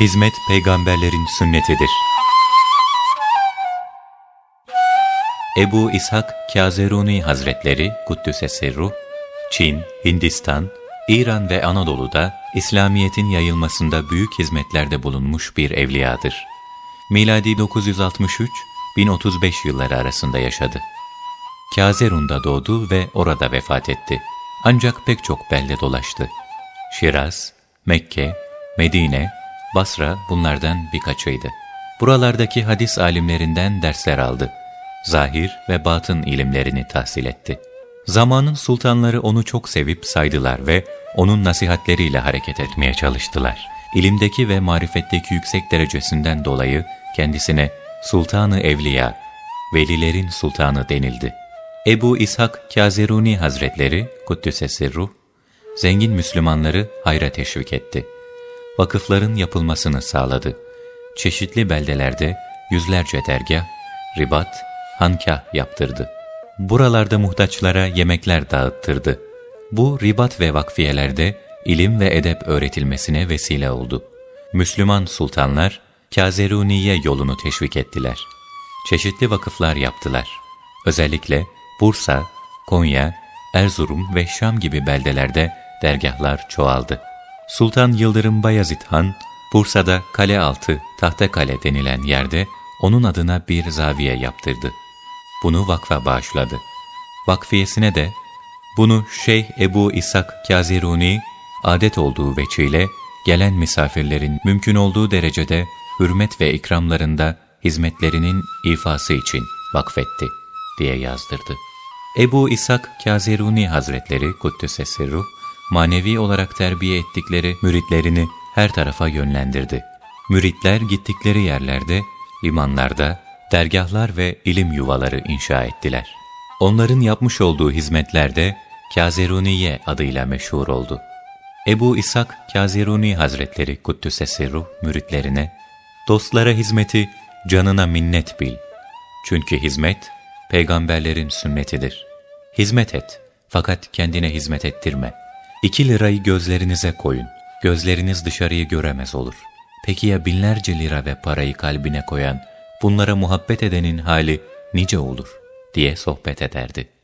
Hizmet peygamberlerin sünnetidir. Ebu İshak Kazeruni Hazretleri Kuddüs'e Ruh, Çin, Hindistan, İran ve Anadolu'da İslamiyet'in yayılmasında büyük hizmetlerde bulunmuş bir evliyadır. Miladi 963-1035 yılları arasında yaşadı. Kazerun'da doğdu ve orada vefat etti. Ancak pek çok belde dolaştı. Şiraz, Mekke, Medine, Basra bunlardan birkaçıydı. Buralardaki hadis alimlerinden dersler aldı. Zahir ve batın ilimlerini tahsil etti. Zamanın sultanları onu çok sevip saydılar ve onun nasihatleriyle hareket etmeye çalıştılar. İlimdeki ve marifetteki yüksek derecesinden dolayı kendisine Sultanı Evliya, Velilerin Sultanı denildi. Ebu İshak Kazeruni Hazretleri, Kuddüs'e ruh, zengin Müslümanları hayra teşvik etti. Vakıfların yapılmasını sağladı. Çeşitli beldelerde yüzlerce dergah, ribat, hankah yaptırdı. Buralarda muhtaçlara yemekler dağıttırdı. Bu ribat ve vakfiyelerde ilim ve edep öğretilmesine vesile oldu. Müslüman sultanlar Kazeruniye yolunu teşvik ettiler. Çeşitli vakıflar yaptılar. Özellikle Bursa, Konya, Erzurum ve Şam gibi beldelerde dergahlar çoğaldı. Sultan Yıldırım Bayezid Han, Bursa'da Kalealtı, Tahtakale denilen yerde onun adına bir zaviye yaptırdı. Bunu vakfa bağışladı. Vakfiyesine de bunu Şeyh Ebu İshak Kaziruni adet olduğu veçiyle gelen misafirlerin mümkün olduğu derecede hürmet ve ikramlarında hizmetlerinin ifası için vakfetti diye yazdırdı. Ebu İshak Kaziruni Hazretleri Kuddüs'e Sirruh, manevi olarak terbiye ettikleri müritlerini her tarafa yönlendirdi. Müritler gittikleri yerlerde, limanlarda, dergahlar ve ilim yuvaları inşa ettiler. Onların yapmış olduğu hizmetler de Kazeruniye adıyla meşhur oldu. Ebu İshak Kazeruni Hazretleri Kuddüs'e Sirruh müritlerine, dostlara hizmeti canına minnet bil. Çünkü hizmet, peygamberlerin sünnetidir. Hizmet et, fakat kendine hizmet ettirme. İki lirayı gözlerinize koyun, gözleriniz dışarıyı göremez olur. Peki ya binlerce lira ve parayı kalbine koyan, bunlara muhabbet edenin hali nice olur, diye sohbet ederdi.''